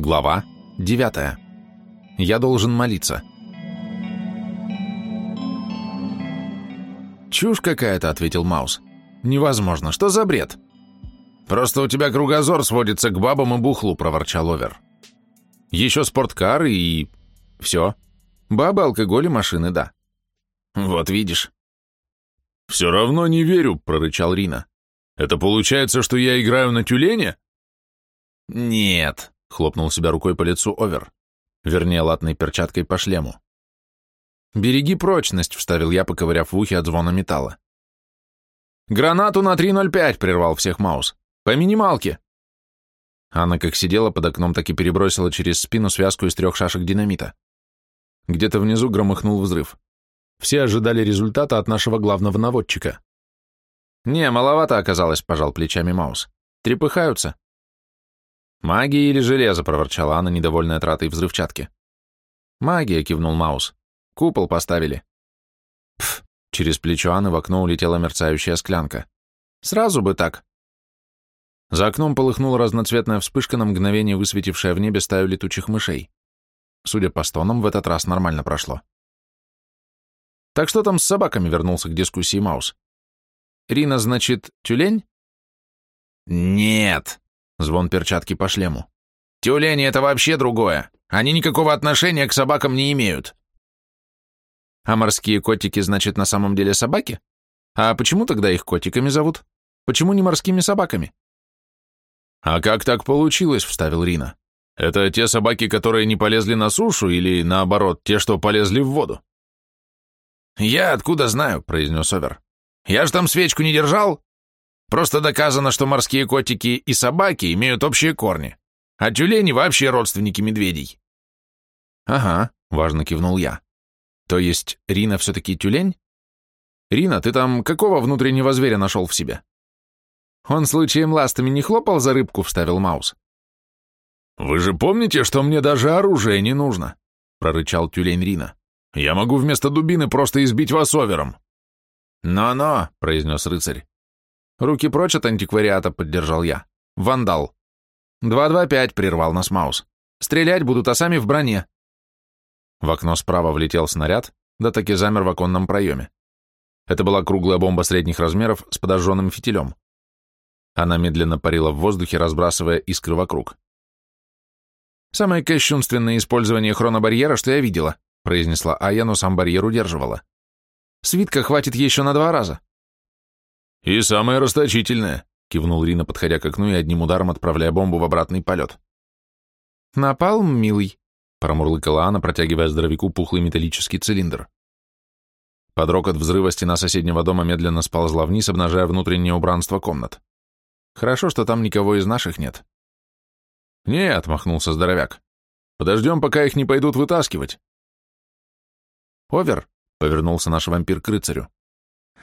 Глава 9. Я должен молиться. «Чушь какая-то», — ответил Маус. «Невозможно. Что за бред?» «Просто у тебя кругозор сводится к бабам и бухлу», — проворчал Овер. «Еще спорткар и... все. Бабы, алкоголь и машины, да». «Вот видишь». «Все равно не верю», — прорычал Рина. «Это получается, что я играю на тюлене?» «Нет», — хлопнул себя рукой по лицу Овер, вернее, латной перчаткой по шлему. «Береги прочность», — вставил я, поковыряв в ухе от звона металла. «Гранату на 3.05!» — прервал всех Маус. «По минималке!» Анна как сидела под окном, так и перебросила через спину связку из трех шашек динамита. Где-то внизу громыхнул взрыв. Все ожидали результата от нашего главного наводчика. «Не, маловато оказалось», — пожал плечами Маус. «Трепыхаются». «Магия или железо?» — проворчала Анна, недовольная тратой взрывчатки. «Магия», — кивнул Маус. «Купол поставили». Пф, через плечо Анны в окно улетела мерцающая склянка. «Сразу бы так». За окном полыхнула разноцветная вспышка, на мгновение высветившая в небе стаю летучих мышей. Судя по стонам, в этот раз нормально прошло. «Так что там с собаками?» — вернулся к дискуссии Маус. «Рина, значит, тюлень?» «Нет», Звон перчатки по шлему. «Тюлени — это вообще другое. Они никакого отношения к собакам не имеют». «А морские котики, значит, на самом деле собаки? А почему тогда их котиками зовут? Почему не морскими собаками?» «А как так получилось?» — вставил Рина. «Это те собаки, которые не полезли на сушу, или, наоборот, те, что полезли в воду?» «Я откуда знаю?» — произнес Овер. «Я ж там свечку не держал. Просто доказано, что морские котики и собаки имеют общие корни, а тюлени вообще родственники медведей. Ага, важно кивнул я. То есть Рина все-таки тюлень? Рина, ты там какого внутреннего зверя нашел в себе? Он случаем ластами не хлопал за рыбку, вставил Маус. Вы же помните, что мне даже оружие не нужно, прорычал тюлень Рина. Я могу вместо дубины просто избить вас овером. «Но-но», — произнес рыцарь, «Руки прочь от антиквариата», — поддержал я. «Вандал». «Два-два-пять», — прервал нас Маус. «Стрелять будут, а сами в броне». В окно справа влетел снаряд, да таки замер в оконном проеме. Это была круглая бомба средних размеров с подожженным фитилем. Она медленно парила в воздухе, разбрасывая искры вокруг. «Самое кощунственное использование хронобарьера, что я видела», произнесла Ая, но сам барьер удерживала. «Свитка хватит еще на два раза». «И самое расточительное», — кивнул Рина, подходя к окну и одним ударом отправляя бомбу в обратный полет. «Напалм, милый», — промурлыкала Анна, протягивая здоровяку пухлый металлический цилиндр. Под рокот взрыва стена соседнего дома медленно сползла вниз, обнажая внутреннее убранство комнат. Хорошо, что там никого из наших нет. «Нет», — отмахнулся здоровяк. «Подождем, пока их не пойдут вытаскивать». «Овер», — повернулся наш вампир к рыцарю.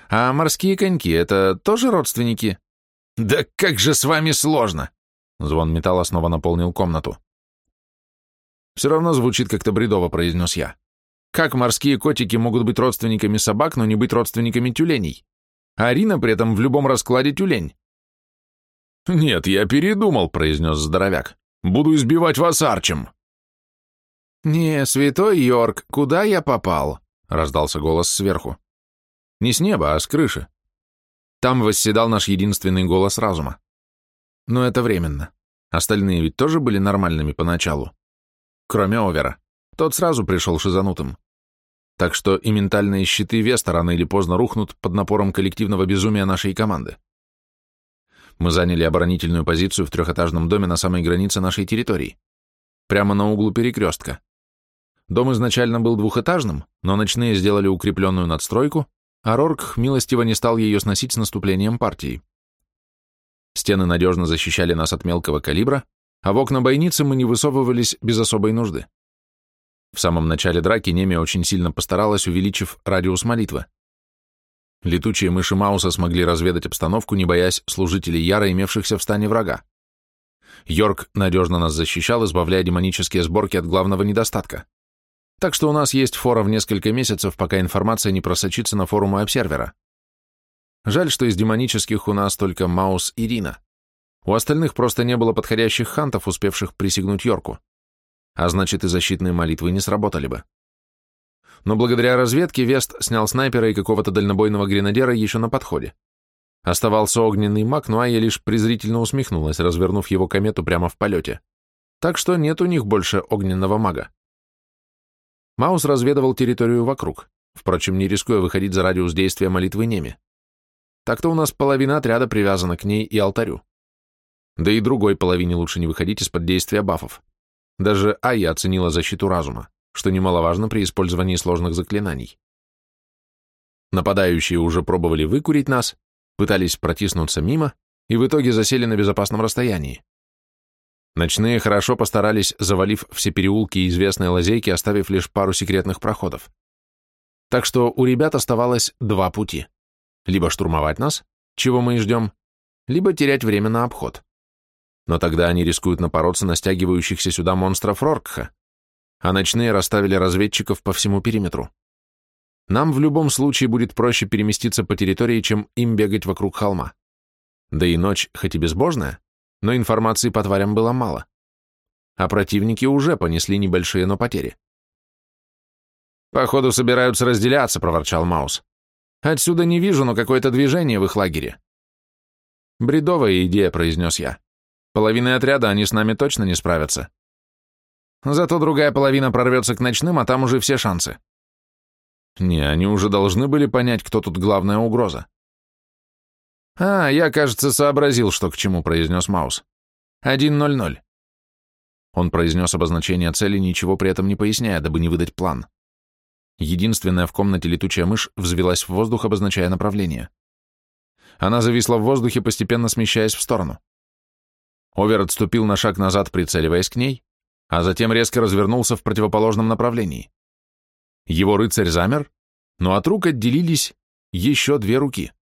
А морские коньки — это тоже родственники? Да как же с вами сложно! Звон металла снова наполнил комнату. Все равно звучит как-то бредово, произнес я. Как морские котики могут быть родственниками собак, но не быть родственниками тюленей? А Арина при этом в любом раскладе тюлень. «Нет, я передумал», — произнес здоровяк. «Буду избивать вас арчем». «Не, святой Йорк, куда я попал?» — раздался голос сверху. Не с неба, а с крыши. Там восседал наш единственный голос разума. Но это временно. Остальные ведь тоже были нормальными поначалу. Кроме Овера. Тот сразу пришел шизанутым. Так что и ментальные щиты Веста рано или поздно рухнут под напором коллективного безумия нашей команды. Мы заняли оборонительную позицию в трехэтажном доме на самой границе нашей территории. Прямо на углу перекрестка. Дом изначально был двухэтажным, но ночные сделали укрепленную надстройку, а Рорк милостиво не стал ее сносить с наступлением партии. Стены надежно защищали нас от мелкого калибра, а в окна бойницы мы не высовывались без особой нужды. В самом начале драки Немия очень сильно постаралась, увеличив радиус молитвы. Летучие мыши Мауса смогли разведать обстановку, не боясь служителей Яра, имевшихся в стане врага. Йорк надежно нас защищал, избавляя демонические сборки от главного недостатка. Так что у нас есть фора в несколько месяцев, пока информация не просочится на форумы обсервера. Жаль, что из демонических у нас только Маус и Рина. У остальных просто не было подходящих хантов, успевших присягнуть Йорку. А значит, и защитные молитвы не сработали бы. Но благодаря разведке Вест снял снайпера и какого-то дальнобойного гренадера еще на подходе. Оставался огненный маг, но Ая лишь презрительно усмехнулась, развернув его комету прямо в полете. Так что нет у них больше огненного мага. Маус разведывал территорию вокруг, впрочем, не рискуя выходить за радиус действия молитвы Неми. Так-то у нас половина отряда привязана к ней и алтарю. Да и другой половине лучше не выходить из-под действия бафов. Даже Айя оценила защиту разума, что немаловажно при использовании сложных заклинаний. Нападающие уже пробовали выкурить нас, пытались протиснуться мимо и в итоге засели на безопасном расстоянии. Ночные хорошо постарались, завалив все переулки и известные лазейки, оставив лишь пару секретных проходов. Так что у ребят оставалось два пути. Либо штурмовать нас, чего мы и ждем, либо терять время на обход. Но тогда они рискуют напороться на стягивающихся сюда монстров Роркха, а ночные расставили разведчиков по всему периметру. Нам в любом случае будет проще переместиться по территории, чем им бегать вокруг холма. Да и ночь, хоть и безбожная, но информации по тварям было мало. А противники уже понесли небольшие, но потери. «Походу собираются разделяться», — проворчал Маус. «Отсюда не вижу, но какое-то движение в их лагере». «Бредовая идея», — произнес я. «Половины отряда они с нами точно не справятся. Зато другая половина прорвется к ночным, а там уже все шансы. Не, они уже должны были понять, кто тут главная угроза. «А, я, кажется, сообразил, что к чему», — произнес Маус. «Один ноль ноль». Он произнес обозначение цели, ничего при этом не поясняя, дабы не выдать план. Единственная в комнате летучая мышь взвелась в воздух, обозначая направление. Она зависла в воздухе, постепенно смещаясь в сторону. Овер отступил на шаг назад, прицеливаясь к ней, а затем резко развернулся в противоположном направлении. Его рыцарь замер, но от рук отделились еще две руки.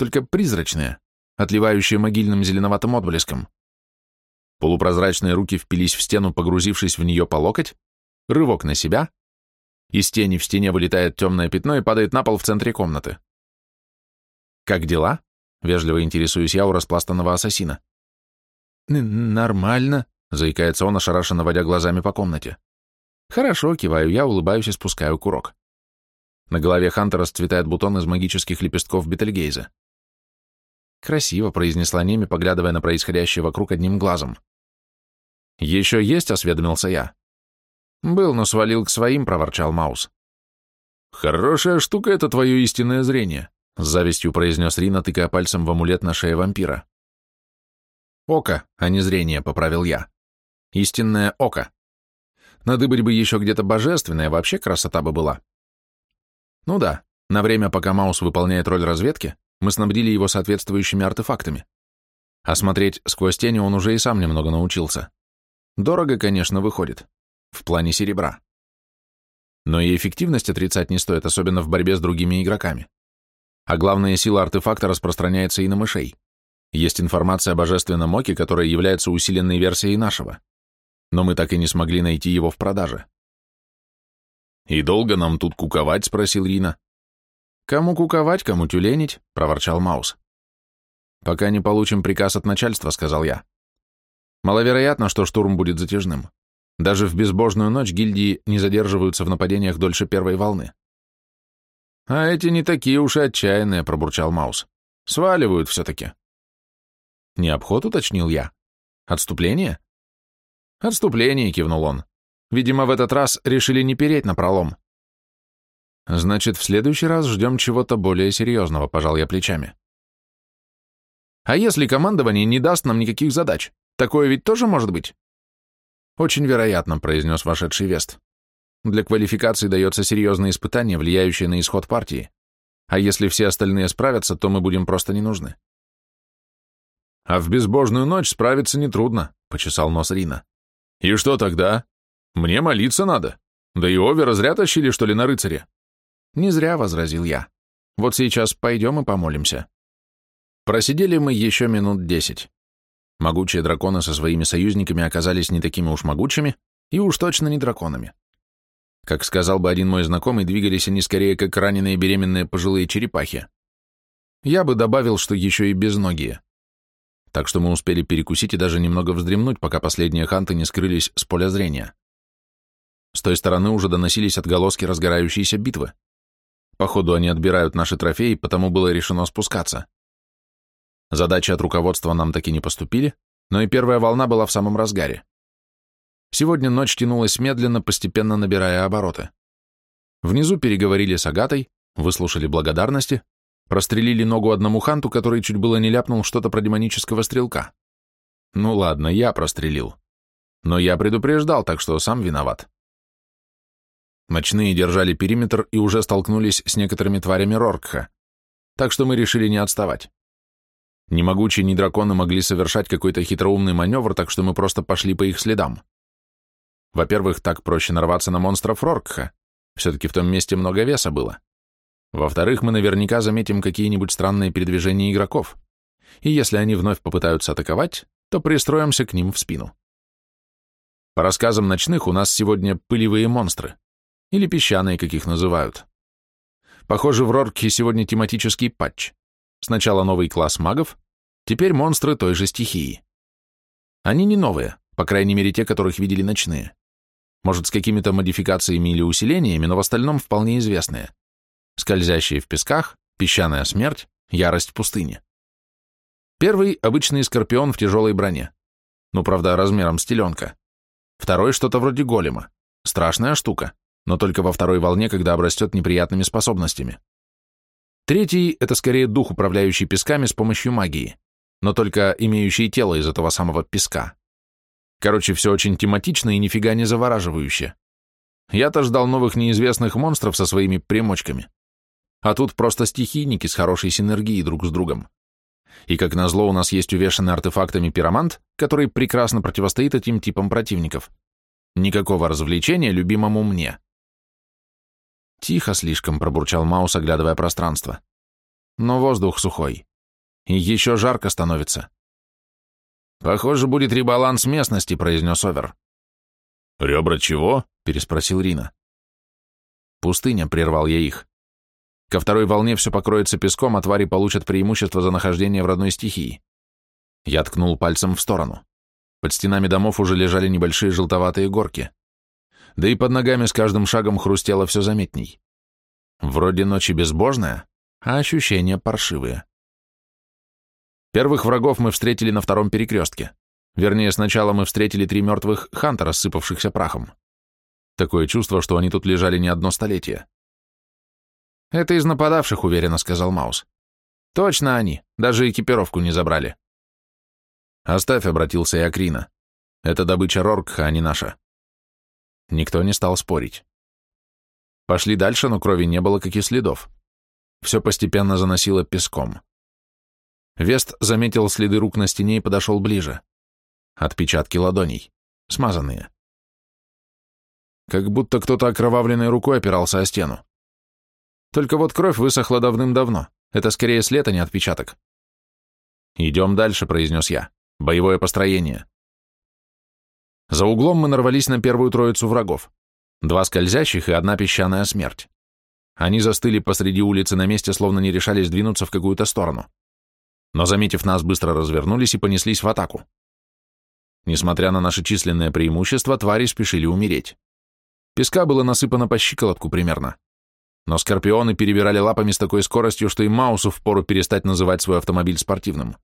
Только призрачные, отливающие могильным зеленоватым отблеском. Полупрозрачные руки впились в стену, погрузившись в нее по локоть, рывок на себя, из тени в стене вылетает темное пятно и падает на пол в центре комнаты. «Как дела?» — вежливо интересуюсь я у распластанного ассасина. «Нормально», — заикается он, ошарашенно водя глазами по комнате. Хорошо, киваю я, улыбаюсь и спускаю курок. На голове Ханта расцветает бутон из магических лепестков Бетельгейза. Красиво, произнесла Неми, поглядывая на происходящее вокруг одним глазом. Еще есть, осведомился я. Был, но свалил к своим, проворчал Маус. Хорошая штука это твое истинное зрение, с завистью произнес Рина, тыкая пальцем в амулет на шее вампира. Око, а не зрение, поправил я. Истинное око. Надыбать бы еще где-то божественное, вообще красота бы была. Ну да, на время, пока Маус выполняет роль разведки, мы снабдили его соответствующими артефактами. А смотреть сквозь тени он уже и сам немного научился. Дорого, конечно, выходит. В плане серебра. Но и эффективность отрицать не стоит, особенно в борьбе с другими игроками. А главная сила артефакта распространяется и на мышей. Есть информация о божественном оке, которая является усиленной версией нашего но мы так и не смогли найти его в продаже. «И долго нам тут куковать?» — спросил Рина. «Кому куковать, кому тюленить?» — проворчал Маус. «Пока не получим приказ от начальства», — сказал я. «Маловероятно, что штурм будет затяжным. Даже в безбожную ночь гильдии не задерживаются в нападениях дольше первой волны». «А эти не такие уж и отчаянные», — пробурчал Маус. «Сваливают все-таки». «Не обход», — уточнил я. «Отступление?» «Отступление», — кивнул он. «Видимо, в этот раз решили не переть на пролом». «Значит, в следующий раз ждем чего-то более серьезного», — пожал я плечами. «А если командование не даст нам никаких задач? Такое ведь тоже может быть?» «Очень вероятно», — произнес вошедший Вест. «Для квалификации дается серьезное испытание, влияющее на исход партии. А если все остальные справятся, то мы будем просто не нужны». «А в безбожную ночь справиться нетрудно», — почесал нос Рина. И что тогда? Мне молиться надо. Да и Овера зря тащили, что ли, на рыцаре? Не зря, — возразил я. Вот сейчас пойдем и помолимся. Просидели мы еще минут десять. Могучие драконы со своими союзниками оказались не такими уж могучими и уж точно не драконами. Как сказал бы один мой знакомый, двигались они скорее как раненые беременные пожилые черепахи. Я бы добавил, что еще и безногие. так что мы успели перекусить и даже немного вздремнуть, пока последние ханты не скрылись с поля зрения. С той стороны уже доносились отголоски разгорающейся битвы. Походу, они отбирают наши трофеи, потому было решено спускаться. Задачи от руководства нам таки не поступили, но и первая волна была в самом разгаре. Сегодня ночь тянулась медленно, постепенно набирая обороты. Внизу переговорили с Агатой, выслушали благодарности, прострелили ногу одному ханту, который чуть было не ляпнул что-то про демонического стрелка. Ну ладно, я прострелил. Но я предупреждал, так что сам виноват. Ночные держали периметр и уже столкнулись с некоторыми тварями Роркха, так что мы решили не отставать. Ни могучие, ни драконы могли совершать какой-то хитроумный маневр, так что мы просто пошли по их следам. Во-первых, так проще нарваться на монстров Роркха, все-таки в том месте много веса было. Во-вторых, мы наверняка заметим какие-нибудь странные передвижения игроков, и если они вновь попытаются атаковать, то пристроимся к ним в спину. По рассказам ночных, у нас сегодня пылевые монстры, или песчаные, каких называют. Похоже, в Роркхе сегодня тематический патч. Сначала новый класс магов, теперь монстры той же стихии. Они не новые, по крайней мере те, которых видели ночные. Может, с какими-то модификациями или усилениями, но в остальном вполне известные. Скользящие в песках, песчаная смерть, ярость пустыни. Первый — обычный скорпион в тяжелой броне. Ну, правда, размером с теленка. Второй — что-то вроде голема. Страшная штука, но только во второй волне, когда обрастет неприятными способностями. Третий — это скорее дух, управляющий песками с помощью магии, но только имеющий тело из этого самого песка. Короче, все очень тематично и нифига не завораживающе. Я-то ждал новых неизвестных монстров со своими примочками. А тут просто стихийники с хорошей синергией друг с другом. И как назло у нас есть увешанный артефактами пиромант, который прекрасно противостоит этим типам противников. Никакого развлечения любимому мне. Тихо слишком, пробурчал Маус, оглядывая пространство. Но воздух сухой. И еще жарко становится. Похоже, будет ребаланс местности, произнес Овер. Ребра чего? переспросил Рина. Пустыня, прервал я их. Ко второй волне все покроется песком, а твари получат преимущество за нахождение в родной стихии. Я ткнул пальцем в сторону. Под стенами домов уже лежали небольшие желтоватые горки да и под ногами с каждым шагом хрустело все заметней. Вроде ночи безбожная, а ощущения паршивые. Первых врагов мы встретили на втором перекрестке. Вернее, сначала мы встретили три мертвых ханта, рассыпавшихся прахом. Такое чувство, что они тут лежали не одно столетие. «Это из нападавших», — уверенно сказал Маус. «Точно они, даже экипировку не забрали». «Оставь», — обратился я Рина. «Это добыча Роркха, а не наша». Никто не стал спорить. Пошли дальше, но крови не было, как и следов. Все постепенно заносило песком. Вест заметил следы рук на стене и подошел ближе. Отпечатки ладоней. Смазанные. Как будто кто-то окровавленной рукой опирался о стену. Только вот кровь высохла давным-давно. Это скорее след, а не отпечаток. «Идем дальше», — произнес я. «Боевое построение». За углом мы нарвались на первую троицу врагов. Два скользящих и одна песчаная смерть. Они застыли посреди улицы на месте, словно не решались двинуться в какую-то сторону. Но, заметив нас, быстро развернулись и понеслись в атаку. Несмотря на наше численное преимущество, твари спешили умереть. Песка было насыпано по щиколотку примерно. Но скорпионы перебирали лапами с такой скоростью, что и Маусу впору перестать называть свой автомобиль спортивным.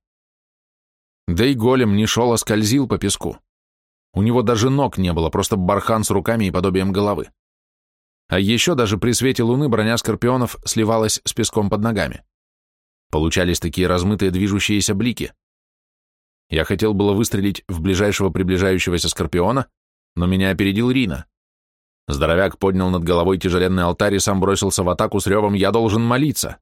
Да и голем не шел, а скользил по песку. У него даже ног не было, просто бархан с руками и подобием головы. А еще даже при свете луны броня скорпионов сливалась с песком под ногами. Получались такие размытые движущиеся блики. Я хотел было выстрелить в ближайшего приближающегося скорпиона, но меня опередил Рина. Здоровяк поднял над головой тяжеленный алтарь и сам бросился в атаку с ревом «Я должен молиться!».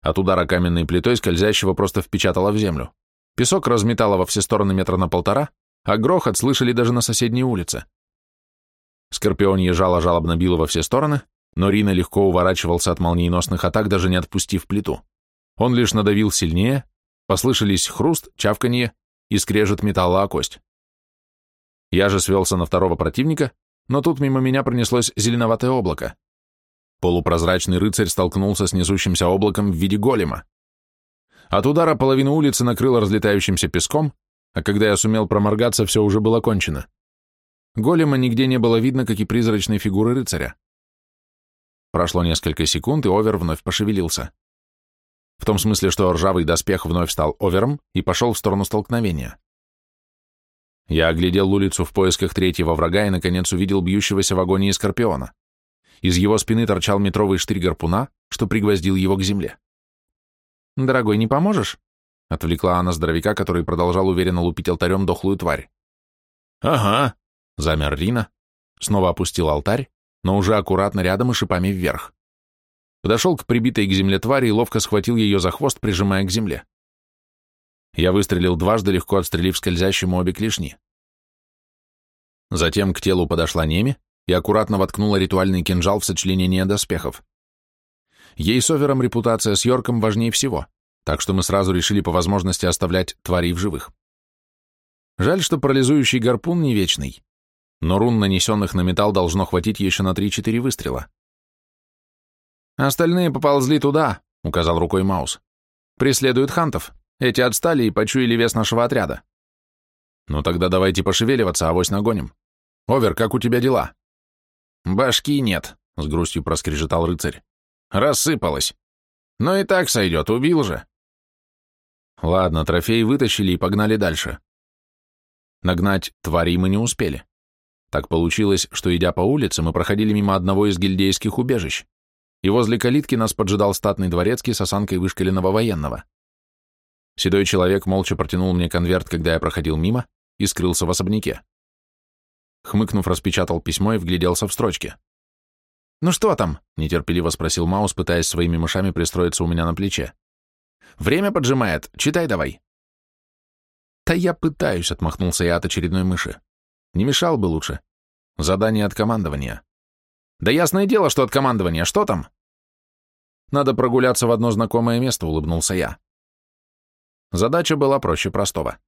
От удара каменной плитой скользящего просто впечатало в землю. Песок разметало во все стороны метра на полтора, а грохот слышали даже на соседней улице. Скорпион ежало жалобно било во все стороны, но Рина легко уворачивался от молниеносных атак, даже не отпустив плиту. Он лишь надавил сильнее, послышались хруст, чавканье и скрежет металла о кость. Я же свелся на второго противника, но тут мимо меня пронеслось зеленоватое облако. Полупрозрачный рыцарь столкнулся с несущимся облаком в виде голема. От удара половину улицы накрыло разлетающимся песком, а когда я сумел проморгаться, все уже было кончено. Голема нигде не было видно, как и призрачной фигуры рыцаря. Прошло несколько секунд, и Овер вновь пошевелился. В том смысле, что ржавый доспех вновь стал Овером и пошел в сторону столкновения. Я оглядел улицу в поисках третьего врага и, наконец, увидел бьющегося в агонии Скорпиона. Из его спины торчал метровый штырь гарпуна, что пригвоздил его к земле. «Дорогой, не поможешь?» — отвлекла она здоровяка, который продолжал уверенно лупить алтарем дохлую тварь. «Ага», — замер Рина, снова опустил алтарь, но уже аккуратно рядом и шипами вверх. Подошел к прибитой к земле твари и ловко схватил ее за хвост, прижимая к земле. Я выстрелил дважды, легко отстрелив скользящему обе клешни. Затем к телу подошла Неми и аккуратно воткнула ритуальный кинжал в сочленение доспехов. Ей с Овером репутация с Йорком важнее всего, так что мы сразу решили по возможности оставлять тварей в живых. Жаль, что парализующий гарпун не вечный, но рун, нанесенных на металл, должно хватить еще на 3-4 выстрела. «Остальные поползли туда», — указал рукой Маус. «Преследуют хантов. Эти отстали и почуяли вес нашего отряда». «Ну тогда давайте пошевеливаться, авось нагоним. Овер, как у тебя дела?» «Башки нет», — с грустью проскрежетал рыцарь. Рассыпалась. Но и так сойдет, убил же. Ладно, трофей вытащили и погнали дальше. Нагнать тварей мы не успели. Так получилось, что, идя по улице, мы проходили мимо одного из гильдейских убежищ, и возле калитки нас поджидал статный дворецкий с осанкой вышкаленного военного. Седой человек молча протянул мне конверт, когда я проходил мимо, и скрылся в особняке. Хмыкнув, распечатал письмо и вгляделся в строчки. «Ну что там?» — нетерпеливо спросил Маус, пытаясь своими мышами пристроиться у меня на плече. «Время поджимает. Читай давай». «Да я пытаюсь», — отмахнулся я от очередной мыши. «Не мешал бы лучше. Задание от командования». «Да ясное дело, что от командования. Что там?» «Надо прогуляться в одно знакомое место», — улыбнулся я. Задача была проще простого.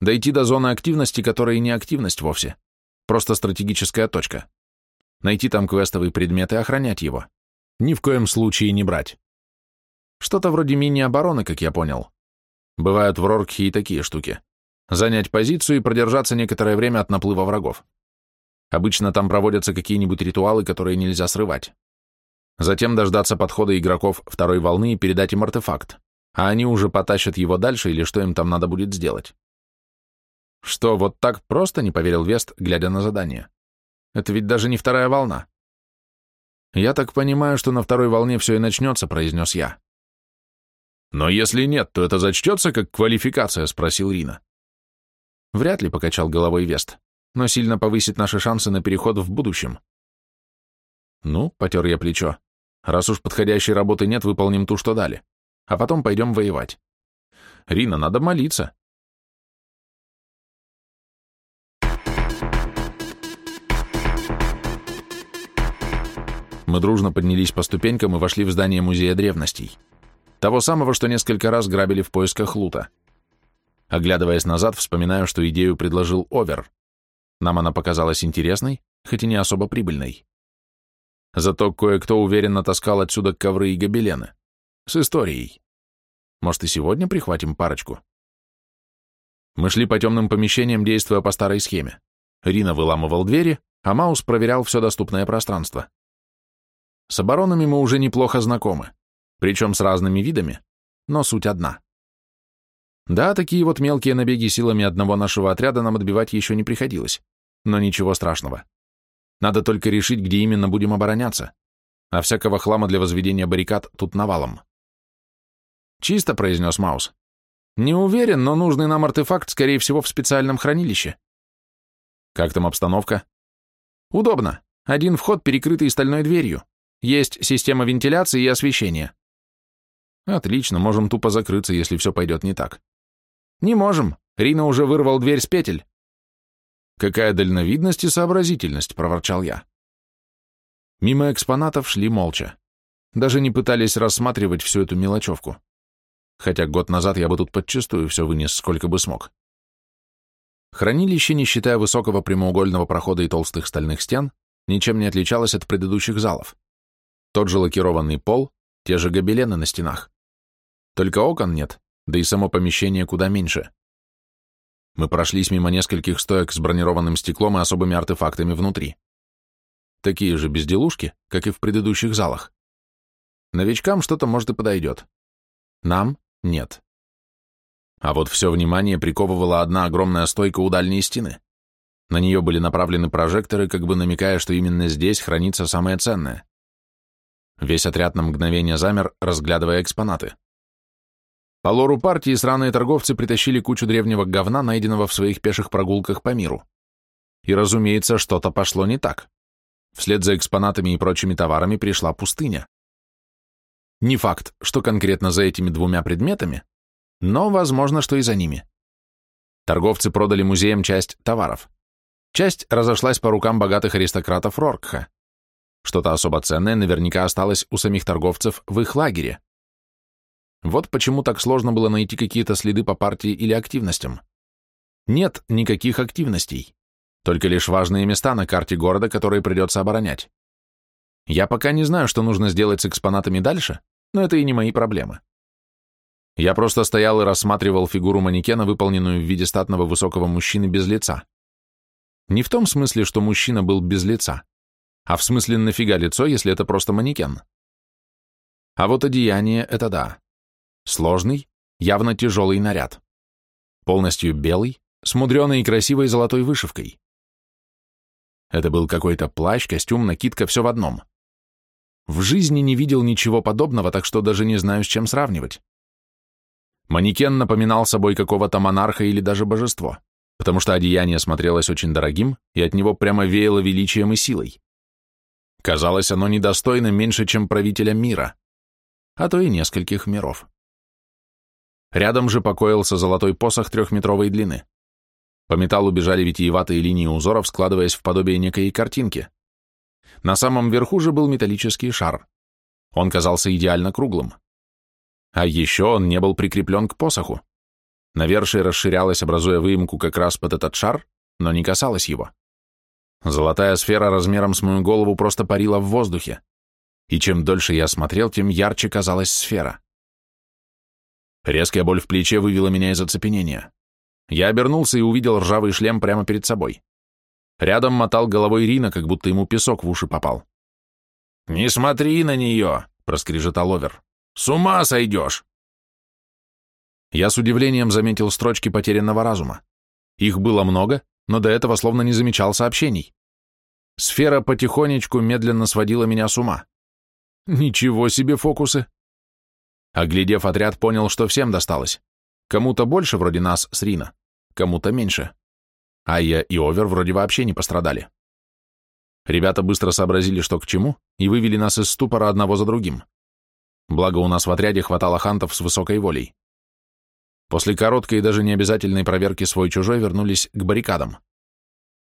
Дойти до зоны активности, которая и не активность вовсе. Просто стратегическая точка найти там квестовый предмет и охранять его. Ни в коем случае не брать. Что-то вроде мини-обороны, как я понял. Бывают в Роркхе и такие штуки. Занять позицию и продержаться некоторое время от наплыва врагов. Обычно там проводятся какие-нибудь ритуалы, которые нельзя срывать. Затем дождаться подхода игроков второй волны и передать им артефакт, а они уже потащат его дальше или что им там надо будет сделать. Что, вот так просто, не поверил Вест, глядя на задание. Это ведь даже не вторая волна. Я так понимаю, что на второй волне все и начнется, произнес я. Но если нет, то это зачтется как квалификация, спросил Рина. Вряд ли, покачал головой Вест, но сильно повысит наши шансы на переход в будущем. Ну, потер я плечо. Раз уж подходящей работы нет, выполним ту, что дали. А потом пойдем воевать. Рина, надо молиться. Мы дружно поднялись по ступенькам и вошли в здание Музея древностей. Того самого, что несколько раз грабили в поисках лута. Оглядываясь назад, вспоминаю, что идею предложил Овер. Нам она показалась интересной, хоть и не особо прибыльной. Зато кое-кто уверенно таскал отсюда ковры и гобелены. С историей. Может, и сегодня прихватим парочку? Мы шли по темным помещениям, действуя по старой схеме. Рина выламывал двери, а Маус проверял все доступное пространство. С оборонами мы уже неплохо знакомы, причем с разными видами, но суть одна. Да, такие вот мелкие набеги силами одного нашего отряда нам отбивать еще не приходилось, но ничего страшного. Надо только решить, где именно будем обороняться, а всякого хлама для возведения баррикад тут навалом. «Чисто», — произнес Маус. «Не уверен, но нужный нам артефакт, скорее всего, в специальном хранилище». «Как там обстановка?» «Удобно. Один вход, перекрытый стальной дверью. Есть система вентиляции и освещения. Отлично, можем тупо закрыться, если все пойдет не так. Не можем. Рина уже вырвал дверь с петель. Какая дальновидность и сообразительность, проворчал я. Мимо экспонатов шли молча. Даже не пытались рассматривать всю эту мелочевку. Хотя год назад я бы тут подчистую все вынес, сколько бы смог. Хранилище, не считая высокого прямоугольного прохода и толстых стальных стен, ничем не отличалось от предыдущих залов. Тот же лакированный пол, те же гобелены на стенах. Только окон нет, да и само помещение куда меньше. Мы прошлись мимо нескольких стоек с бронированным стеклом и особыми артефактами внутри. Такие же безделушки, как и в предыдущих залах. Новичкам что-то может и подойдет. Нам — нет. А вот все внимание приковывала одна огромная стойка у дальней стены. На нее были направлены прожекторы, как бы намекая, что именно здесь хранится самое ценное. Весь отряд на мгновение замер, разглядывая экспонаты. По лору партии сраные торговцы притащили кучу древнего говна, найденного в своих пеших прогулках по миру. И, разумеется, что-то пошло не так. Вслед за экспонатами и прочими товарами пришла пустыня. Не факт, что конкретно за этими двумя предметами, но возможно, что и за ними. Торговцы продали музеям часть товаров. Часть разошлась по рукам богатых аристократов Роркха. Что-то особо ценное наверняка осталось у самих торговцев в их лагере. Вот почему так сложно было найти какие-то следы по партии или активностям. Нет никаких активностей, только лишь важные места на карте города, которые придется оборонять. Я пока не знаю, что нужно сделать с экспонатами дальше, но это и не мои проблемы. Я просто стоял и рассматривал фигуру манекена, выполненную в виде статного высокого мужчины без лица. Не в том смысле, что мужчина был без лица, а в смысле нафига лицо, если это просто манекен. А вот одеяние — это да. Сложный, явно тяжелый наряд. Полностью белый, с мудреной и красивой золотой вышивкой. Это был какой-то плащ, костюм, накидка, все в одном. В жизни не видел ничего подобного, так что даже не знаю, с чем сравнивать. Манекен напоминал собой какого-то монарха или даже божество, потому что одеяние смотрелось очень дорогим, и от него прямо веяло величием и силой. Казалось, оно недостойно меньше, чем правителя мира, а то и нескольких миров. Рядом же покоился золотой посох трехметровой длины. По металлу бежали витиеватые линии узоров, складываясь в подобие некой картинки. На самом верху же был металлический шар. Он казался идеально круглым. А еще он не был прикреплен к посоху. Навершие расширялось, образуя выемку как раз под этот шар, но не касалось его. Золотая сфера размером с мою голову просто парила в воздухе. И чем дольше я смотрел, тем ярче казалась сфера. Резкая боль в плече вывела меня из оцепенения. Я обернулся и увидел ржавый шлем прямо перед собой. Рядом мотал головой Рина, как будто ему песок в уши попал. «Не смотри на нее!» — проскрежетал Овер. «С ума сойдешь!» Я с удивлением заметил строчки потерянного разума. Их было много, но до этого словно не замечал сообщений. Сфера потихонечку медленно сводила меня с ума. Ничего себе фокусы! Оглядев отряд, понял, что всем досталось. Кому-то больше, вроде нас с Рина, кому-то меньше. А я и Овер вроде вообще не пострадали. Ребята быстро сообразили, что к чему, и вывели нас из ступора одного за другим. Благо у нас в отряде хватало хантов с высокой волей. После короткой и даже необязательной проверки свой-чужой вернулись к баррикадам.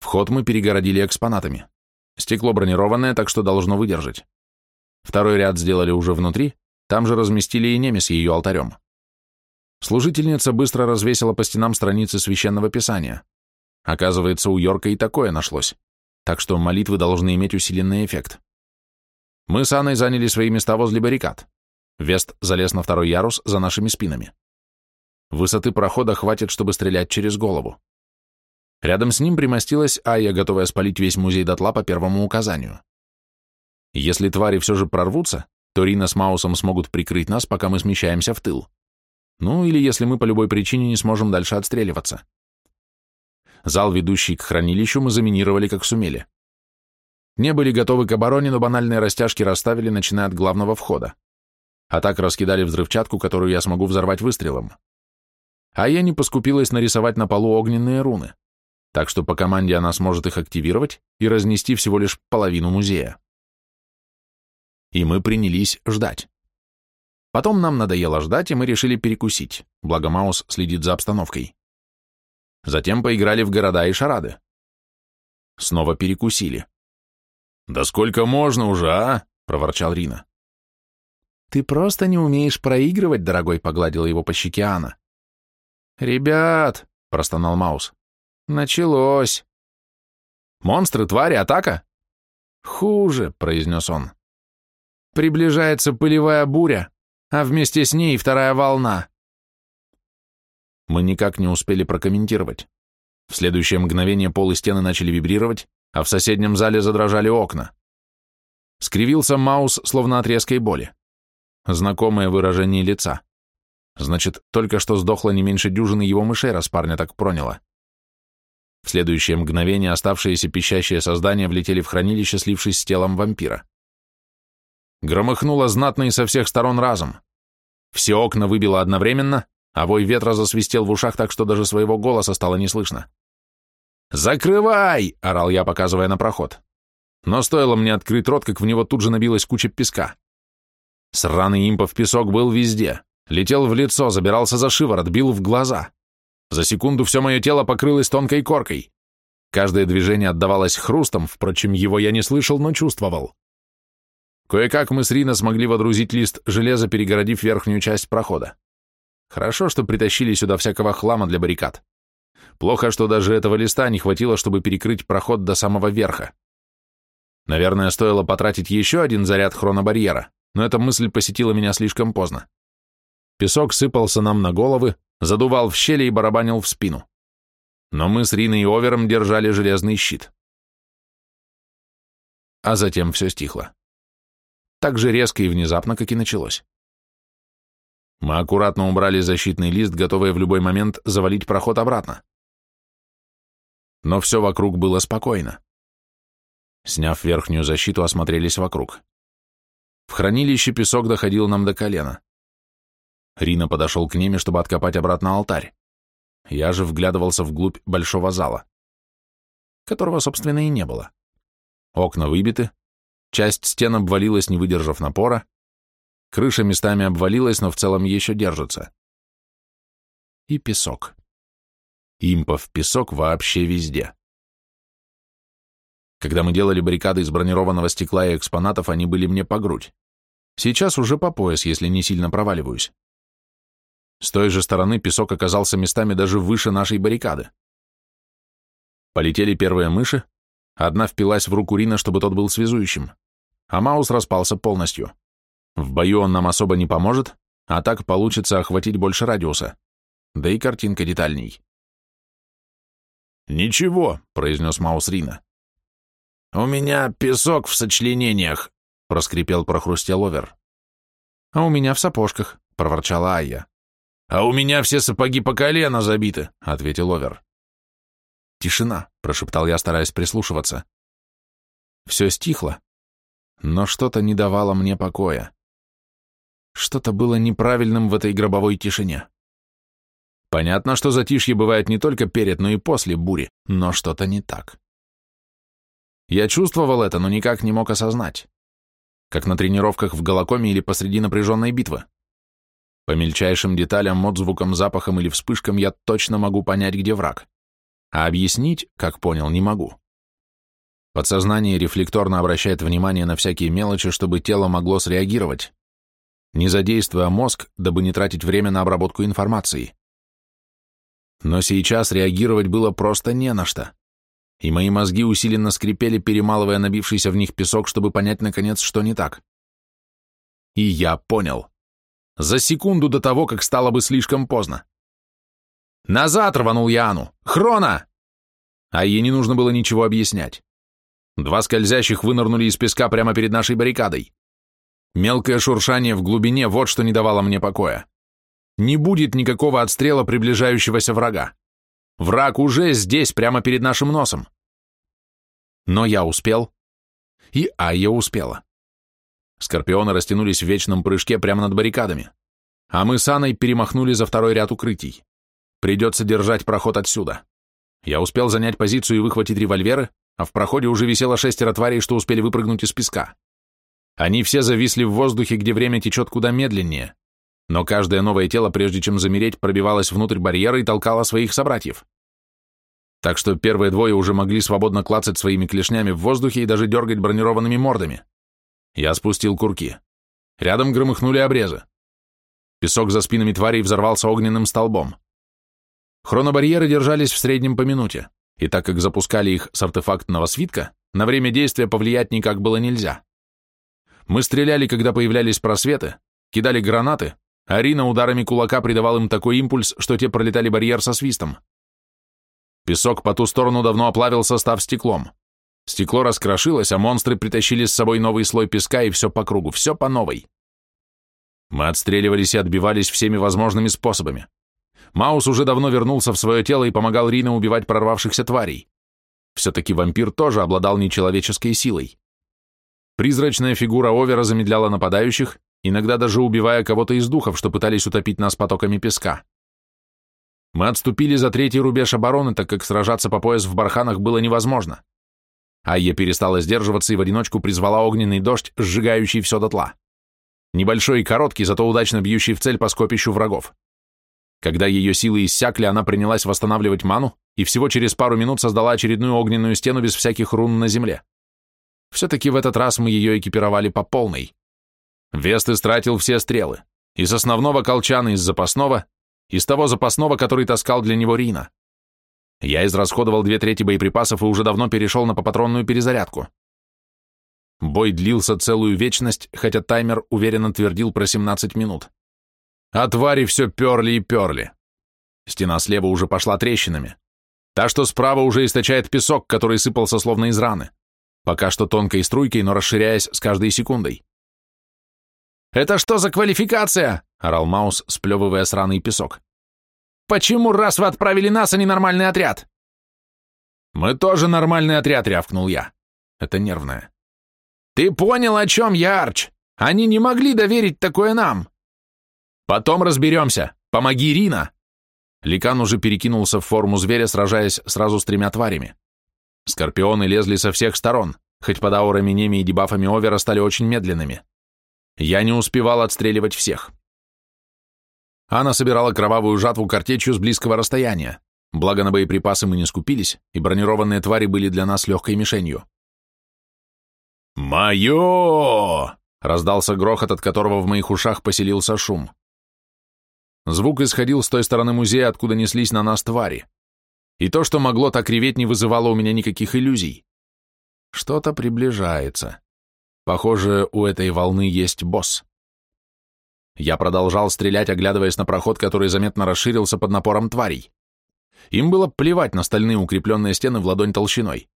Вход мы перегородили экспонатами. Стекло бронированное, так что должно выдержать. Второй ряд сделали уже внутри, там же разместили и Немес ее алтарем. Служительница быстро развесила по стенам страницы священного писания. Оказывается, у Йорка и такое нашлось, так что молитвы должны иметь усиленный эффект. Мы с Анной заняли свои места возле баррикад. Вест залез на второй ярус за нашими спинами. Высоты прохода хватит, чтобы стрелять через голову. Рядом с ним примостилась Ая, готовая спалить весь музей дотла по первому указанию. Если твари все же прорвутся, то Рина с Маусом смогут прикрыть нас, пока мы смещаемся в тыл. Ну, или если мы по любой причине не сможем дальше отстреливаться. Зал, ведущий к хранилищу, мы заминировали как сумели. Не были готовы к обороне, но банальные растяжки расставили, начиная от главного входа. А так раскидали взрывчатку, которую я смогу взорвать выстрелом. А я не поскупилась нарисовать на полу огненные руны, так что по команде она сможет их активировать и разнести всего лишь половину музея и мы принялись ждать. Потом нам надоело ждать, и мы решили перекусить, благо Маус следит за обстановкой. Затем поиграли в города и шарады. Снова перекусили. «Да сколько можно уже, а?» — проворчал Рина. «Ты просто не умеешь проигрывать, дорогой», — погладила его по щеке Анна. «Ребят», — простонал Маус, — «началось». «Монстры, твари, атака?» «Хуже», — произнес он. Приближается пылевая буря, а вместе с ней вторая волна. мы никак не успели прокомментировать. В следующее мгновение пол и стены начали вибрировать, а в соседнем зале задрожали окна. Скривился Маус, словно от резкой боли. Знакомое выражение лица. Значит, только что сдохло не меньше дюжины его мышей, раз парня так проняло. В следующее мгновение оставшиеся пищащие создания влетели в хранилище, слившись с телом вампира. Громыхнуло знатно и со всех сторон разом. Все окна выбило одновременно, а вой ветра засвистел в ушах так, что даже своего голоса стало не слышно. «Закрывай!» — орал я, показывая на проход. Но стоило мне открыть рот, как в него тут же набилась куча песка. Сраный импов песок был везде. Летел в лицо, забирался за шиворот, бил в глаза. За секунду все мое тело покрылось тонкой коркой. Каждое движение отдавалось хрустом, впрочем, его я не слышал, но чувствовал. Кое-как мы с Рина смогли водрузить лист железа, перегородив верхнюю часть прохода. Хорошо, что притащили сюда всякого хлама для баррикад. Плохо, что даже этого листа не хватило, чтобы перекрыть проход до самого верха. Наверное, стоило потратить еще один заряд хронобарьера, но эта мысль посетила меня слишком поздно. Песок сыпался нам на головы, задувал в щели и барабанил в спину. Но мы с Риной и Овером держали железный щит. А затем все стихло. Так же резко и внезапно, как и началось. Мы аккуратно убрали защитный лист, готовые в любой момент завалить проход обратно. Но все вокруг было спокойно. Сняв верхнюю защиту, осмотрелись вокруг. В хранилище песок доходил нам до колена. Рина подошел к ними, чтобы откопать обратно алтарь. Я же вглядывался вглубь большого зала, которого, собственно, и не было. Окна выбиты, часть стен обвалилась, не выдержав напора, крыша местами обвалилась, но в целом еще держится. И песок. Импов песок вообще везде. Когда мы делали баррикады из бронированного стекла и экспонатов, они были мне по грудь. Сейчас уже по пояс, если не сильно проваливаюсь. С той же стороны песок оказался местами даже выше нашей баррикады. Полетели первые мыши, одна впилась в руку Рина, чтобы тот был связующим, а Маус распался полностью. В бою он нам особо не поможет, а так получится охватить больше радиуса. Да и картинка детальней. «Ничего», — произнес Маус Рина. «У меня песок в сочленениях», — проскрипел прохрустел Овер. «А у меня в сапожках», — проворчала Айя. «А у меня все сапоги по колено забиты», — ответил Овер. «Тишина», — прошептал я, стараясь прислушиваться. Все стихло, но что-то не давало мне покоя. Что-то было неправильным в этой гробовой тишине. Понятно, что затишье бывает не только перед, но и после бури, но что-то не так. Я чувствовал это, но никак не мог осознать. Как на тренировках в Голокоме или посреди напряженной битвы. По мельчайшим деталям, отзвукам, запахам или вспышкам я точно могу понять, где враг. А объяснить, как понял, не могу. Подсознание рефлекторно обращает внимание на всякие мелочи, чтобы тело могло среагировать, не задействуя мозг, дабы не тратить время на обработку информации. Но сейчас реагировать было просто не на что, и мои мозги усиленно скрипели, перемалывая набившийся в них песок, чтобы понять, наконец, что не так. И я понял за секунду до того, как стало бы слишком поздно. «Назад!» — рванул я Ану. «Хрона!» А ей не нужно было ничего объяснять. Два скользящих вынырнули из песка прямо перед нашей баррикадой. Мелкое шуршание в глубине — вот что не давало мне покоя. Не будет никакого отстрела приближающегося врага. Враг уже здесь, прямо перед нашим носом. Но я успел, и Айя успела. Скорпионы растянулись в вечном прыжке прямо над баррикадами. А мы с Анной перемахнули за второй ряд укрытий. Придется держать проход отсюда. Я успел занять позицию и выхватить револьверы, а в проходе уже висело шестеро тварей, что успели выпрыгнуть из песка. Они все зависли в воздухе, где время течет куда медленнее, но каждое новое тело, прежде чем замереть, пробивалось внутрь барьера и толкало своих собратьев. Так что первые двое уже могли свободно клацать своими клешнями в воздухе и даже дергать бронированными мордами. Я спустил курки. Рядом громыхнули обрезы. Песок за спинами тварей взорвался огненным столбом. Хронобарьеры держались в среднем по минуте, и так как запускали их с артефактного свитка, на время действия повлиять никак было нельзя. Мы стреляли, когда появлялись просветы, кидали гранаты, Арина ударами кулака придавал им такой импульс, что те пролетали барьер со свистом. Песок по ту сторону давно оплавился, став стеклом. Стекло раскрошилось, а монстры притащили с собой новый слой песка и все по кругу, все по новой. Мы отстреливались и отбивались всеми возможными способами. Маус уже давно вернулся в свое тело и помогал Рине убивать прорвавшихся тварей. Все-таки вампир тоже обладал нечеловеческой силой. Призрачная фигура Овера замедляла нападающих, иногда даже убивая кого-то из духов, что пытались утопить нас потоками песка. Мы отступили за третий рубеж обороны, так как сражаться по пояс в барханах было невозможно. Айя перестала сдерживаться и в одиночку призвала огненный дождь, сжигающий все дотла. Небольшой и короткий, зато удачно бьющий в цель по скопищу врагов. Когда ее силы иссякли, она принялась восстанавливать ману и всего через пару минут создала очередную огненную стену без всяких рун на земле. Все-таки в этот раз мы ее экипировали по полной. Вест истратил все стрелы. Из основного колчана, из запасного, из того запасного, который таскал для него Рина. Я израсходовал две трети боеприпасов и уже давно перешел на попатронную перезарядку. Бой длился целую вечность, хотя таймер уверенно твердил про 17 минут. А твари все перли и перли. Стена слева уже пошла трещинами. Та, что справа, уже источает песок, который сыпался словно из раны. Пока что тонкой струйкой, но расширяясь с каждой секундой. «Это что за квалификация?» — орал Маус, сплевывая сраный песок. «Почему раз вы отправили нас, а не нормальный отряд?» «Мы тоже нормальный отряд», — рявкнул я. Это нервное. «Ты понял, о чем я, Арч? Они не могли доверить такое нам!» «Потом разберемся. Помоги, Рина!» Ликан уже перекинулся в форму зверя, сражаясь сразу с тремя тварями. Скорпионы лезли со всех сторон, хоть под аурами Неми и дебафами Овера стали очень медленными. Я не успевал отстреливать всех. Она собирала кровавую жатву картечью с близкого расстояния, благо на боеприпасы мы не скупились, и бронированные твари были для нас легкой мишенью. «Мое!» — раздался грохот, от которого в моих ушах поселился шум. Звук исходил с той стороны музея, откуда неслись на нас твари. И то, что могло так реветь, не вызывало у меня никаких иллюзий. Что-то приближается. Похоже, у этой волны есть босс. Я продолжал стрелять, оглядываясь на проход, который заметно расширился под напором тварей. Им было плевать на стальные укрепленные стены в ладонь толщиной.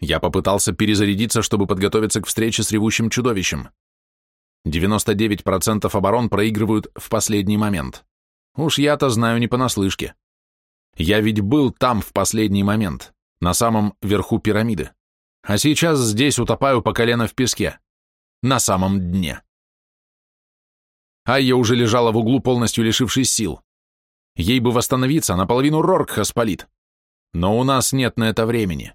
Я попытался перезарядиться, чтобы подготовиться к встрече с ревущим чудовищем. 99% оборон проигрывают в последний момент. Уж я-то знаю не понаслышке. Я ведь был там в последний момент, на самом верху пирамиды. А сейчас здесь утопаю по колено в песке на самом дне. Айя уже лежала в углу, полностью лишившись сил. Ей бы восстановиться, наполовину Роркха спалит. Но у нас нет на это времени.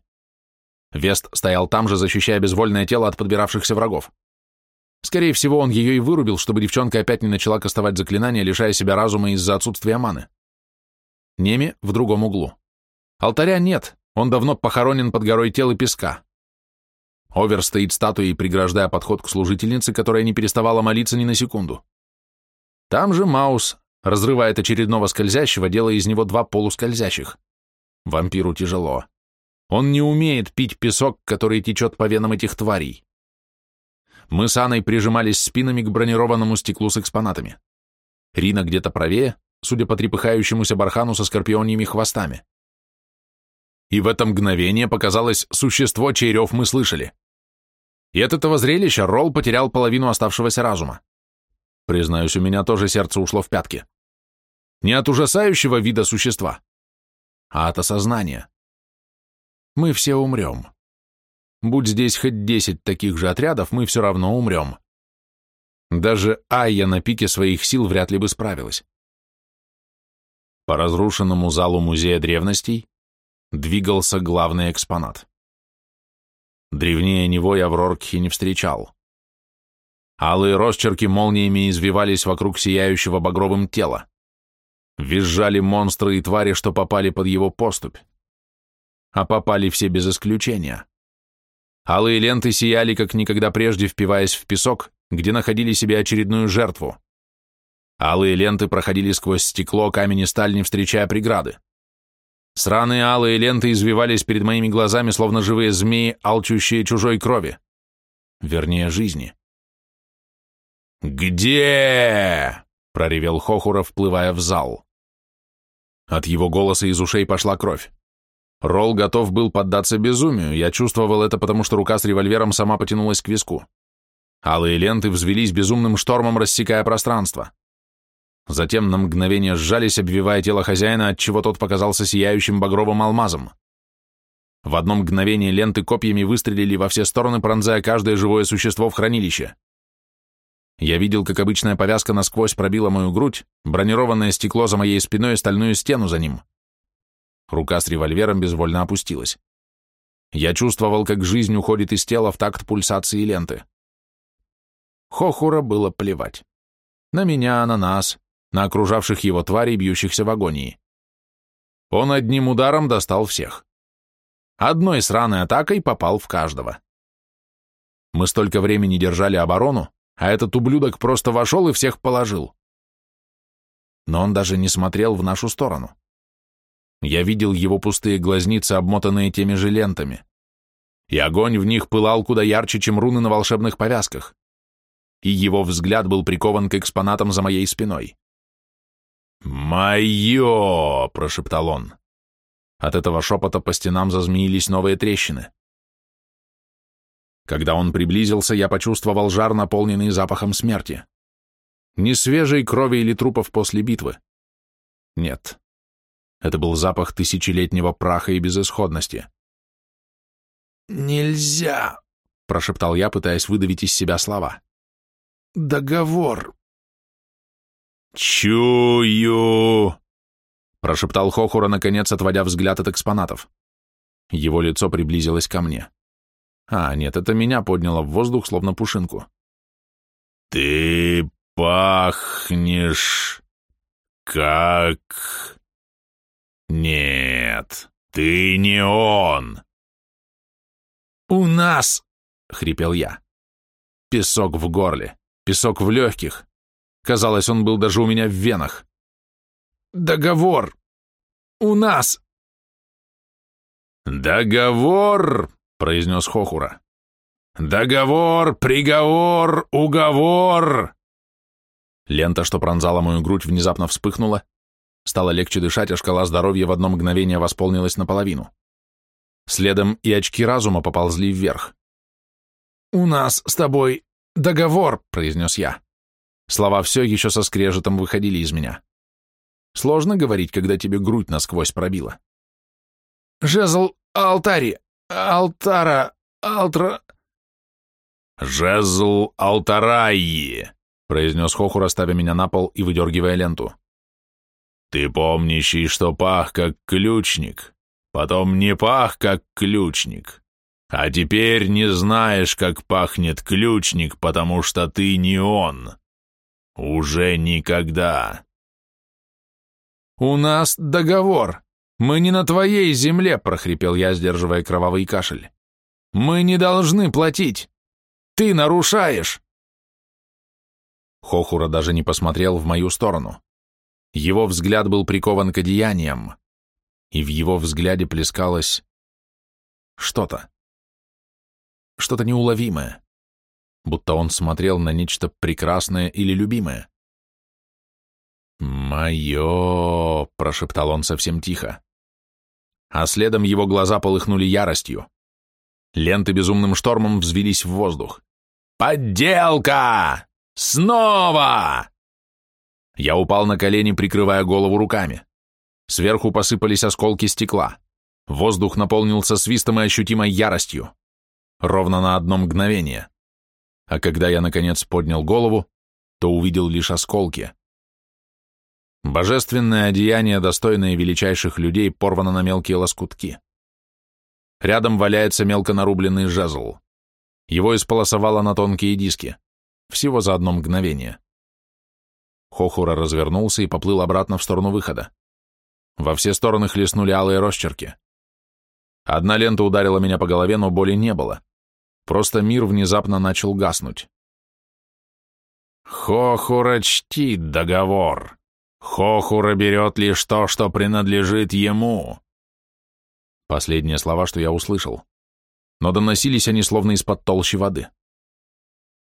Вест стоял там же, защищая безвольное тело от подбиравшихся врагов. Скорее всего, он ее и вырубил, чтобы девчонка опять не начала кастовать заклинания, лишая себя разума из-за отсутствия маны. Неми в другом углу. Алтаря нет, он давно похоронен под горой тел и песка. Овер стоит статуей, преграждая подход к служительнице, которая не переставала молиться ни на секунду. Там же Маус разрывает очередного скользящего, делая из него два полускользящих. Вампиру тяжело. Он не умеет пить песок, который течет по венам этих тварей. Мы с Анной прижимались спинами к бронированному стеклу с экспонатами. Рина где-то правее, судя по трепыхающемуся бархану со скорпионьими хвостами. И в это мгновение показалось существо, чей рев мы слышали. И от этого зрелища Ролл потерял половину оставшегося разума. Признаюсь, у меня тоже сердце ушло в пятки. Не от ужасающего вида существа, а от осознания. Мы все умрем. Будь здесь хоть десять таких же отрядов, мы все равно умрем. Даже Айя на пике своих сил вряд ли бы справилась. По разрушенному залу Музея древностей двигался главный экспонат. Древнее него я в Роркхе не встречал. Алые росчерки молниями извивались вокруг сияющего багровым тела. Визжали монстры и твари, что попали под его поступь. А попали все без исключения. Алые ленты сияли, как никогда прежде, впиваясь в песок, где находили себе очередную жертву. Алые ленты проходили сквозь стекло, камень и сталь, не встречая преграды. Сраные алые ленты извивались перед моими глазами, словно живые змеи, алчущие чужой крови. Вернее, жизни. «Где?» — проревел Хохура, вплывая в зал. От его голоса из ушей пошла кровь. Ролл готов был поддаться безумию, я чувствовал это, потому что рука с револьвером сама потянулась к виску. Алые ленты взвелись безумным штормом, рассекая пространство. Затем на мгновение сжались, обвивая тело хозяина, отчего тот показался сияющим багровым алмазом. В одно мгновение ленты копьями выстрелили во все стороны, пронзая каждое живое существо в хранилище. Я видел, как обычная повязка насквозь пробила мою грудь, бронированное стекло за моей спиной и стальную стену за ним. Рука с револьвером безвольно опустилась. Я чувствовал, как жизнь уходит из тела в такт пульсации ленты. Хохура было плевать. На меня, на нас, на окружавших его тварей, бьющихся в агонии. Он одним ударом достал всех. Одной сраной атакой попал в каждого. Мы столько времени держали оборону, а этот ублюдок просто вошел и всех положил. Но он даже не смотрел в нашу сторону. Я видел его пустые глазницы, обмотанные теми же лентами. И огонь в них пылал куда ярче, чем руны на волшебных повязках. И его взгляд был прикован к экспонатам за моей спиной. «Мое!» — прошептал он. От этого шепота по стенам зазмеились новые трещины. Когда он приблизился, я почувствовал жар, наполненный запахом смерти. Не свежей крови или трупов после битвы. Нет. Это был запах тысячелетнего праха и безысходности. «Нельзя!» — прошептал я, пытаясь выдавить из себя слова. «Договор!» «Чую!» — прошептал Хохура, наконец отводя взгляд от экспонатов. Его лицо приблизилось ко мне. А, нет, это меня подняло в воздух, словно пушинку. «Ты пахнешь как...» «Нет, ты не он!» «У нас!» — хрипел я. Песок в горле, песок в легких, Казалось, он был даже у меня в венах. «Договор! У нас!» «Договор!» — произнес Хохура. «Договор, приговор, уговор!» Лента, что пронзала мою грудь, внезапно вспыхнула. Стало легче дышать, а шкала здоровья в одно мгновение восполнилась наполовину. Следом и очки разума поползли вверх. «У нас с тобой договор», — произнес я. Слова все еще со скрежетом выходили из меня. Сложно говорить, когда тебе грудь насквозь пробила. «Жезл алтари! Алтара! Алтра...» «Жезл алтараи!» — произнес Хохур, ставя меня на пол и выдергивая ленту. «Ты помнящий, что пах как ключник, потом не пах как ключник, а теперь не знаешь, как пахнет ключник, потому что ты не он. «Уже никогда!» «У нас договор. Мы не на твоей земле», — прохрипел я, сдерживая кровавый кашель. «Мы не должны платить. Ты нарушаешь!» Хохура даже не посмотрел в мою сторону. Его взгляд был прикован к одеяниям, и в его взгляде плескалось что-то. Что-то неуловимое будто он смотрел на нечто прекрасное или любимое. «Мое!» — прошептал он совсем тихо. А следом его глаза полыхнули яростью. Ленты безумным штормом взвелись в воздух. «Подделка! Снова!» Я упал на колени, прикрывая голову руками. Сверху посыпались осколки стекла. Воздух наполнился свистом и ощутимой яростью. Ровно на одно мгновение а когда я, наконец, поднял голову, то увидел лишь осколки. Божественное одеяние, достойное величайших людей, порвано на мелкие лоскутки. Рядом валяется мелко нарубленный жезл. Его исполосовало на тонкие диски. Всего за одно мгновение. Хохура развернулся и поплыл обратно в сторону выхода. Во все стороны хлестнули алые росчерки. Одна лента ударила меня по голове, но боли не было. Просто мир внезапно начал гаснуть. Хохура чтит договор. Хохура берет лишь то, что принадлежит ему. Последние слова, что я услышал. Но доносились они словно из-под толщи воды.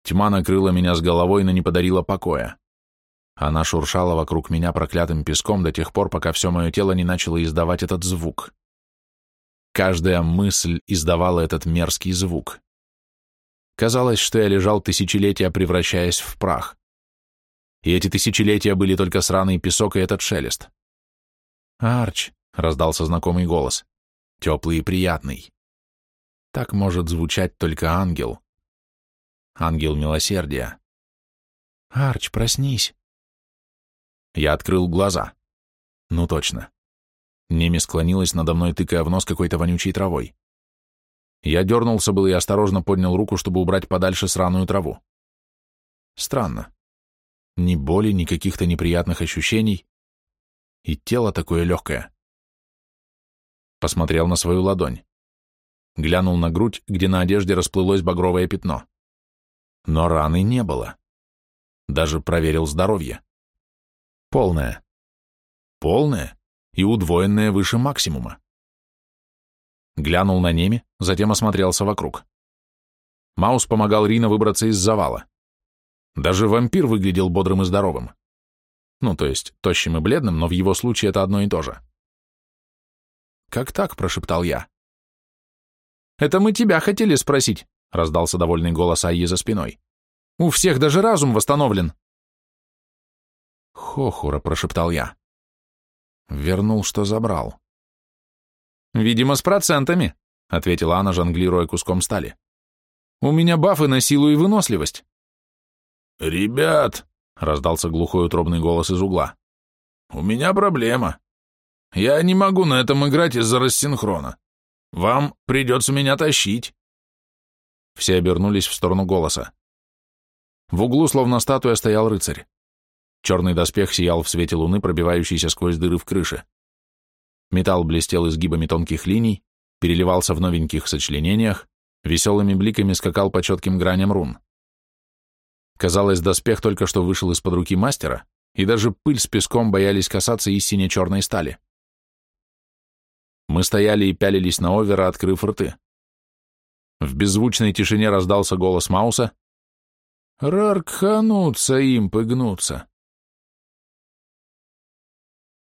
Тьма накрыла меня с головой, но не подарила покоя. Она шуршала вокруг меня проклятым песком до тех пор, пока все мое тело не начало издавать этот звук. Каждая мысль издавала этот мерзкий звук. Казалось, что я лежал тысячелетия, превращаясь в прах. И эти тысячелетия были только сраный песок и этот шелест. «Арч», — раздался знакомый голос, теплый и приятный. Так может звучать только ангел. Ангел милосердия. «Арч, проснись!» Я открыл глаза. Ну точно. Неми склонилась надо мной, тыкая в нос какой-то вонючей травой. Я дернулся был и осторожно поднял руку, чтобы убрать подальше сраную траву. Странно. Ни боли, ни каких-то неприятных ощущений. И тело такое легкое. Посмотрел на свою ладонь. Глянул на грудь, где на одежде расплылось багровое пятно. Но раны не было. Даже проверил здоровье. Полное. Полное и удвоенное выше максимума. Глянул на Неми, затем осмотрелся вокруг. Маус помогал Рина выбраться из завала. Даже вампир выглядел бодрым и здоровым. Ну, то есть, тощим и бледным, но в его случае это одно и то же. «Как так?» — прошептал я. «Это мы тебя хотели спросить», — раздался довольный голос Айи за спиной. «У всех даже разум восстановлен». «Хохура», — прошептал я. «Вернул, что забрал». «Видимо, с процентами», — ответила она, жонглируя куском стали. «У меня бафы на силу и выносливость». «Ребят», — раздался глухой утробный голос из угла, — «у меня проблема. Я не могу на этом играть из-за рассинхрона. Вам придется меня тащить». Все обернулись в сторону голоса. В углу, словно статуя, стоял рыцарь. Черный доспех сиял в свете луны, пробивающейся сквозь дыры в крыше. Металл блестел изгибами тонких линий, переливался в новеньких сочленениях, веселыми бликами скакал по четким граням рун. Казалось, доспех только что вышел из-под руки мастера, и даже пыль с песком боялись касаться и сине-черной стали. Мы стояли и пялились на Овера, открыв рты. В беззвучной тишине раздался голос Мауса. «Раркханутся им пыгнуться.